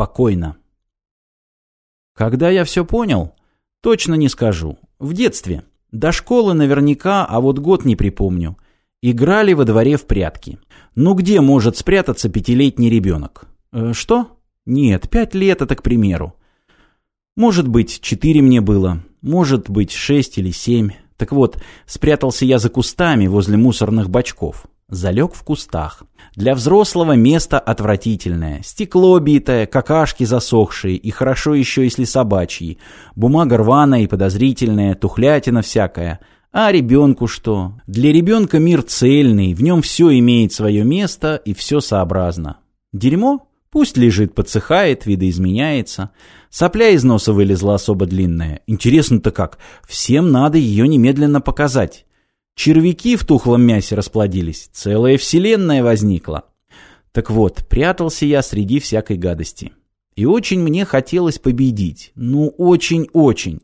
спокойно. Когда я все понял, точно не скажу. В детстве. До школы наверняка, а вот год не припомню. Играли во дворе в прятки. Ну где может спрятаться пятилетний ребенок? Э, что? Нет, пять лет это к примеру. Может быть, четыре мне было. Может быть, шесть или семь. Так вот, спрятался я за кустами возле мусорных бачков залег в кустах. Для взрослого место отвратительное. Стекло битое, какашки засохшие, и хорошо еще, если собачьи. Бумага рваная и подозрительная, тухлятина всякая. А ребенку что? Для ребенка мир цельный, в нем все имеет свое место и все сообразно. Дерьмо? Пусть лежит, подсыхает, видоизменяется. Сопля из носа вылезла особо длинная. Интересно-то как, всем надо ее немедленно показать. Червяки в тухлом мясе расплодились, целая вселенная возникла. Так вот, прятался я среди всякой гадости. И очень мне хотелось победить. Ну, очень-очень.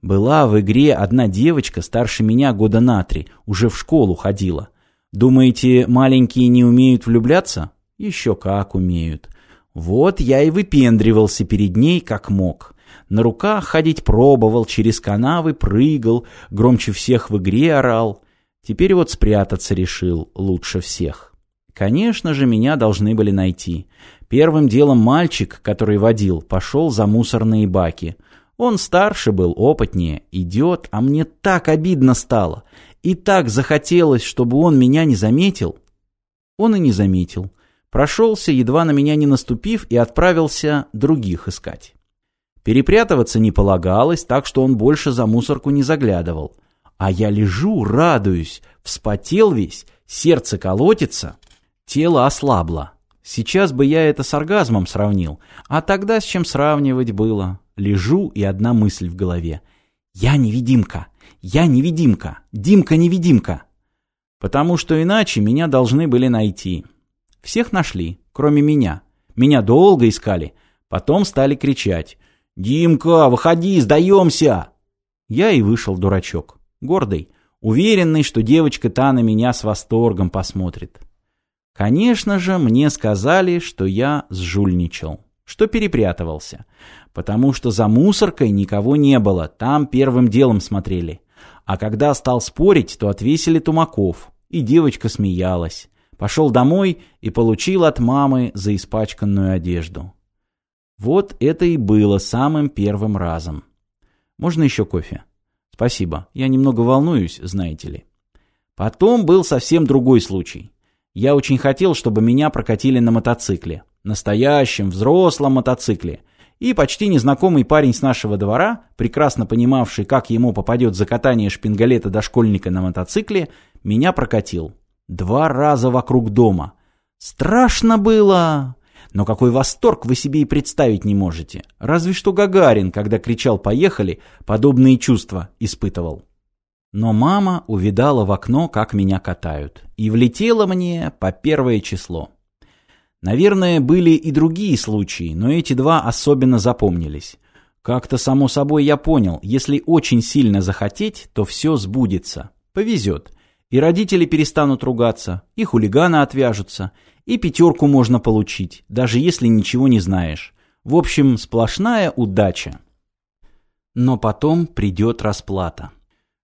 Была в игре одна девочка старше меня года на три, уже в школу ходила. Думаете, маленькие не умеют влюбляться? Еще как умеют. Вот я и выпендривался перед ней как мог. На руках ходить пробовал, через канавы прыгал, громче всех в игре орал. Теперь вот спрятаться решил лучше всех. Конечно же, меня должны были найти. Первым делом мальчик, который водил, пошел за мусорные баки. Он старше был, опытнее, идет, а мне так обидно стало. И так захотелось, чтобы он меня не заметил. Он и не заметил. Прошелся, едва на меня не наступив, и отправился других искать. Перепрятываться не полагалось, так что он больше за мусорку не заглядывал а я лежу, радуюсь, вспотел весь, сердце колотится. Тело ослабло. Сейчас бы я это с оргазмом сравнил, а тогда с чем сравнивать было? Лежу и одна мысль в голове. Я невидимка, я невидимка, Димка-невидимка. Потому что иначе меня должны были найти. Всех нашли, кроме меня. Меня долго искали, потом стали кричать. «Димка, выходи, сдаемся!» Я и вышел дурачок гордый, уверенный, что девочка-та на меня с восторгом посмотрит. Конечно же, мне сказали, что я сжульничал, что перепрятывался, потому что за мусоркой никого не было, там первым делом смотрели. А когда стал спорить, то отвесили тумаков, и девочка смеялась. Пошел домой и получил от мамы за испачканную одежду. Вот это и было самым первым разом. Можно еще кофе? Спасибо, я немного волнуюсь, знаете ли. Потом был совсем другой случай. Я очень хотел, чтобы меня прокатили на мотоцикле. Настоящем, взрослом мотоцикле. И почти незнакомый парень с нашего двора, прекрасно понимавший, как ему попадет за катание шпингалета до школьника на мотоцикле, меня прокатил. Два раза вокруг дома. Страшно было! Но какой восторг вы себе и представить не можете. Разве что Гагарин, когда кричал «Поехали!», подобные чувства испытывал. Но мама увидала в окно, как меня катают, и влетела мне по первое число. Наверное, были и другие случаи, но эти два особенно запомнились. Как-то само собой я понял, если очень сильно захотеть, то все сбудется. Повезет. И родители перестанут ругаться, и хулиганы отвяжутся, и пятерку можно получить, даже если ничего не знаешь. В общем, сплошная удача. Но потом придет расплата.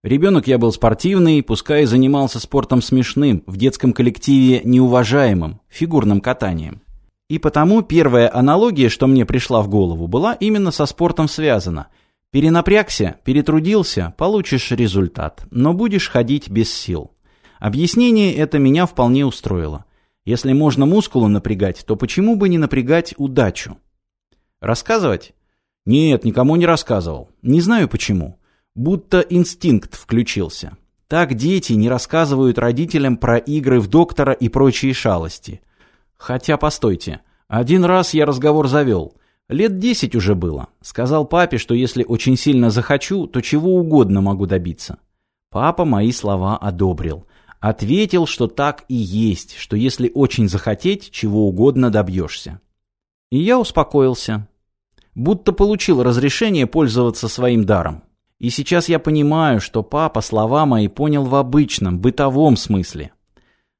Ребенок я был спортивный, пускай занимался спортом смешным, в детском коллективе неуважаемым, фигурным катанием. И потому первая аналогия, что мне пришла в голову, была именно со спортом связана. Перенапрягся, перетрудился, получишь результат, но будешь ходить без сил. Объяснение это меня вполне устроило. Если можно мускулы напрягать, то почему бы не напрягать удачу? Рассказывать? Нет, никому не рассказывал. Не знаю почему. Будто инстинкт включился. Так дети не рассказывают родителям про игры в доктора и прочие шалости. Хотя, постойте, один раз я разговор завел. Лет десять уже было. Сказал папе, что если очень сильно захочу, то чего угодно могу добиться. Папа мои слова одобрил. Ответил, что так и есть, что если очень захотеть, чего угодно добьешься. И я успокоился. Будто получил разрешение пользоваться своим даром. И сейчас я понимаю, что папа слова мои понял в обычном, бытовом смысле.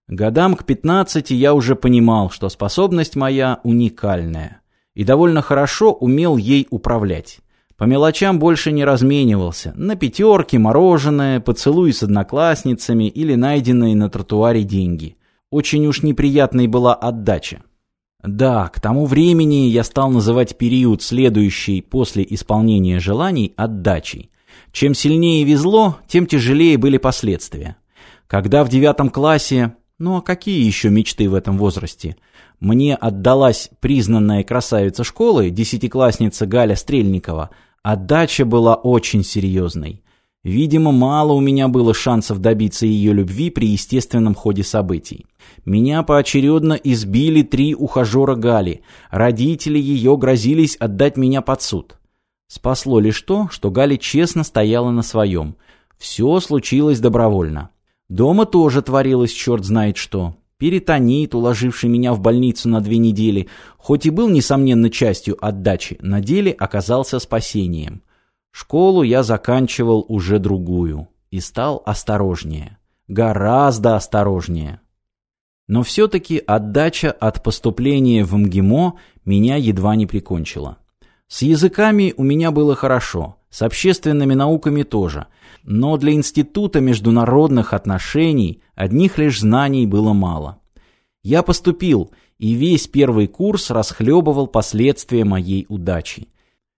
Годам к 15 я уже понимал, что способность моя уникальная. И довольно хорошо умел ей управлять. По мелочам больше не разменивался. На пятерки, мороженое, поцелуи с одноклассницами или найденные на тротуаре деньги. Очень уж неприятной была отдача. Да, к тому времени я стал называть период, следующий после исполнения желаний, отдачей. Чем сильнее везло, тем тяжелее были последствия. Когда в девятом классе, ну а какие еще мечты в этом возрасте, мне отдалась признанная красавица школы, десятиклассница Галя Стрельникова – Отдача была очень серьезной. Видимо, мало у меня было шансов добиться ее любви при естественном ходе событий. Меня поочередно избили три ухажера Гали, родители ее грозились отдать меня под суд. Спасло лишь то, что Гали честно стояла на своем. Все случилось добровольно. Дома тоже творилось черт знает что. Перитонит, уложивший меня в больницу на две недели, хоть и был, несомненно, частью отдачи, на деле оказался спасением. Школу я заканчивал уже другую и стал осторожнее. Гораздо осторожнее. Но все-таки отдача от поступления в МГИМО меня едва не прикончила. С языками у меня было хорошо, с общественными науками тоже, но для Института международных отношений Одних лишь знаний было мало. Я поступил, и весь первый курс расхлебывал последствия моей удачи.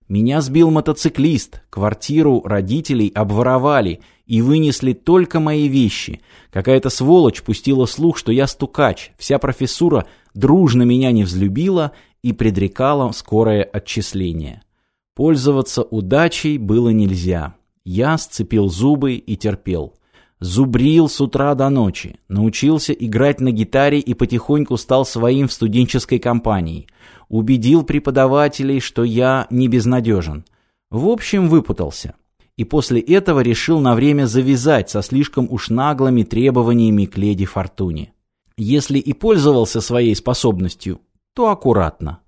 Меня сбил мотоциклист, квартиру родителей обворовали и вынесли только мои вещи. Какая-то сволочь пустила слух, что я стукач. Вся профессура дружно меня не взлюбила и предрекала скорое отчисление. Пользоваться удачей было нельзя. Я сцепил зубы и терпел. Зубрил с утра до ночи, научился играть на гитаре и потихоньку стал своим в студенческой компании. Убедил преподавателей, что я не безнадежен. В общем, выпутался. И после этого решил на время завязать со слишком уж наглыми требованиями к леди Фортуне. Если и пользовался своей способностью, то аккуратно.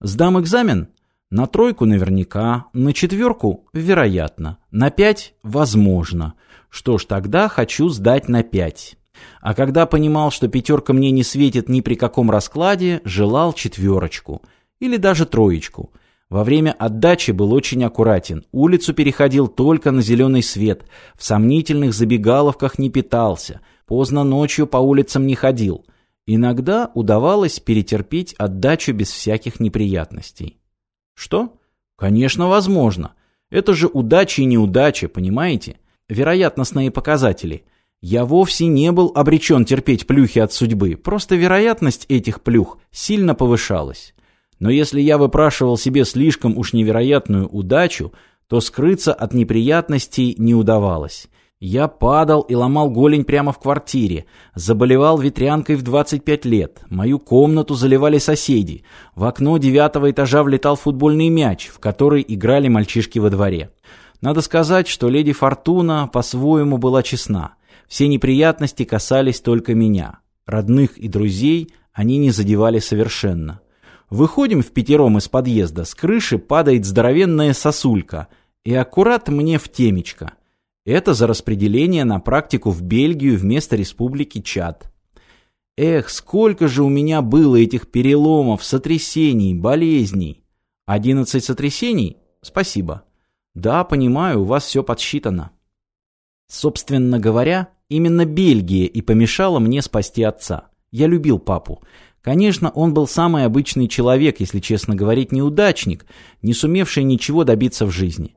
Сдам экзамен? На тройку наверняка, на четверку – вероятно, на пять – возможно – что ж, тогда хочу сдать на пять. А когда понимал, что пятерка мне не светит ни при каком раскладе, желал четверочку. Или даже троечку. Во время отдачи был очень аккуратен. Улицу переходил только на зеленый свет. В сомнительных забегаловках не питался. Поздно ночью по улицам не ходил. Иногда удавалось перетерпеть отдачу без всяких неприятностей. Что? Конечно, возможно. Это же удача и неудача, понимаете? вероятностные показатели. Я вовсе не был обречен терпеть плюхи от судьбы, просто вероятность этих плюх сильно повышалась. Но если я выпрашивал себе слишком уж невероятную удачу, то скрыться от неприятностей не удавалось. Я падал и ломал голень прямо в квартире, заболевал ветрянкой в 25 лет, мою комнату заливали соседи, в окно девятого этажа влетал футбольный мяч, в который играли мальчишки во дворе. Надо сказать, что леди Фортуна по-своему была честна. Все неприятности касались только меня. Родных и друзей они не задевали совершенно. Выходим в пятером из подъезда, с крыши падает здоровенная сосулька, и аккурат мне в темечко. Это за распределение на практику в Бельгию вместо республики Чад. Эх, сколько же у меня было этих переломов, сотрясений, болезней. Одиннадцать сотрясений? Спасибо. Да, понимаю, у вас все подсчитано. Собственно говоря, именно Бельгия и помешала мне спасти отца. Я любил папу. Конечно, он был самый обычный человек, если честно говорить, неудачник, не сумевший ничего добиться в жизни.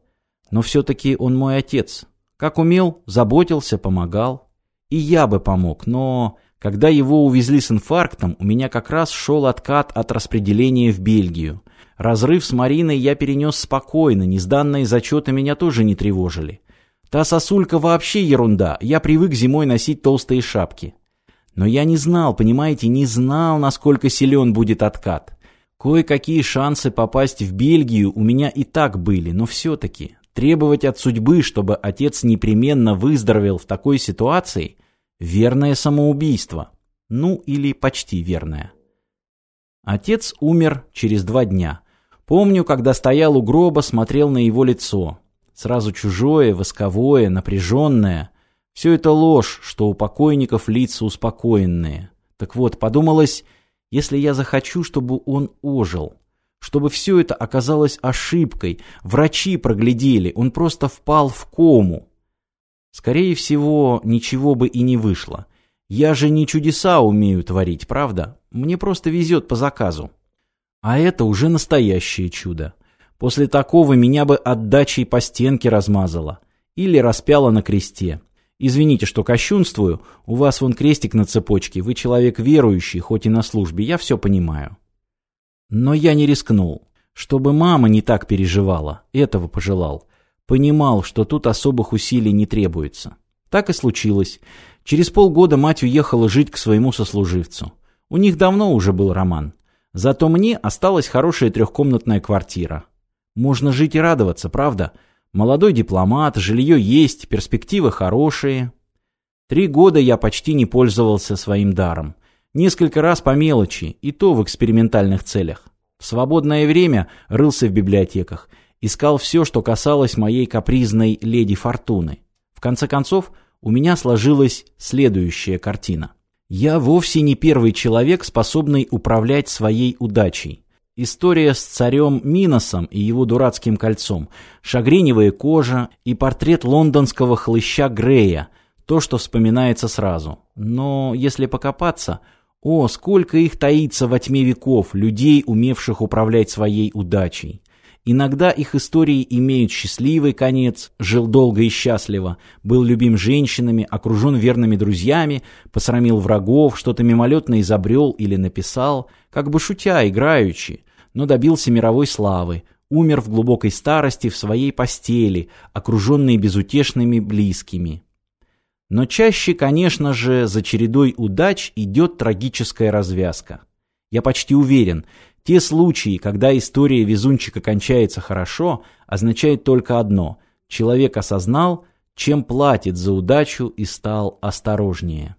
Но все-таки он мой отец. Как умел, заботился, помогал. И я бы помог, но когда его увезли с инфарктом, у меня как раз шел откат от распределения в Бельгию. Разрыв с Мариной я перенес спокойно, незданные зачеты меня тоже не тревожили. Та сосулька вообще ерунда, я привык зимой носить толстые шапки. Но я не знал, понимаете, не знал, насколько силен будет откат. Кое-какие шансы попасть в Бельгию у меня и так были, но все-таки требовать от судьбы, чтобы отец непременно выздоровел в такой ситуации – верное самоубийство, ну или почти верное. Отец умер через два дня. Помню, когда стоял у гроба, смотрел на его лицо. Сразу чужое, восковое, напряженное. Все это ложь, что у покойников лица успокоенные. Так вот, подумалось, если я захочу, чтобы он ожил, чтобы все это оказалось ошибкой, врачи проглядели, он просто впал в кому. Скорее всего, ничего бы и не вышло. Я же не чудеса умею творить, правда? Мне просто везет по заказу. А это уже настоящее чудо. После такого меня бы отдачей по стенке размазало. Или распяло на кресте. Извините, что кощунствую, у вас вон крестик на цепочке, вы человек верующий, хоть и на службе, я все понимаю. Но я не рискнул. Чтобы мама не так переживала, этого пожелал понимал, что тут особых усилий не требуется. Так и случилось. Через полгода мать уехала жить к своему сослуживцу. У них давно уже был роман. Зато мне осталась хорошая трехкомнатная квартира. Можно жить и радоваться, правда? Молодой дипломат, жилье есть, перспективы хорошие. Три года я почти не пользовался своим даром. Несколько раз по мелочи, и то в экспериментальных целях. В свободное время рылся в библиотеках – искал все, что касалось моей капризной леди Фортуны. В конце концов, у меня сложилась следующая картина. Я вовсе не первый человек, способный управлять своей удачей. История с царем Миносом и его дурацким кольцом, шагреневая кожа и портрет лондонского хлыща Грея – то, что вспоминается сразу. Но если покопаться, о, сколько их таится во тьме веков, людей, умевших управлять своей удачей. Иногда их истории имеют счастливый конец, жил долго и счастливо, был любим женщинами, окружен верными друзьями, посрамил врагов, что-то мимолетно изобрел или написал, как бы шутя, играючи, но добился мировой славы, умер в глубокой старости в своей постели, окруженный безутешными близкими. Но чаще, конечно же, за чередой удач идет трагическая развязка. Я почти уверен, те случаи, когда история везунчика кончается хорошо, означает только одно – человек осознал, чем платит за удачу и стал осторожнее.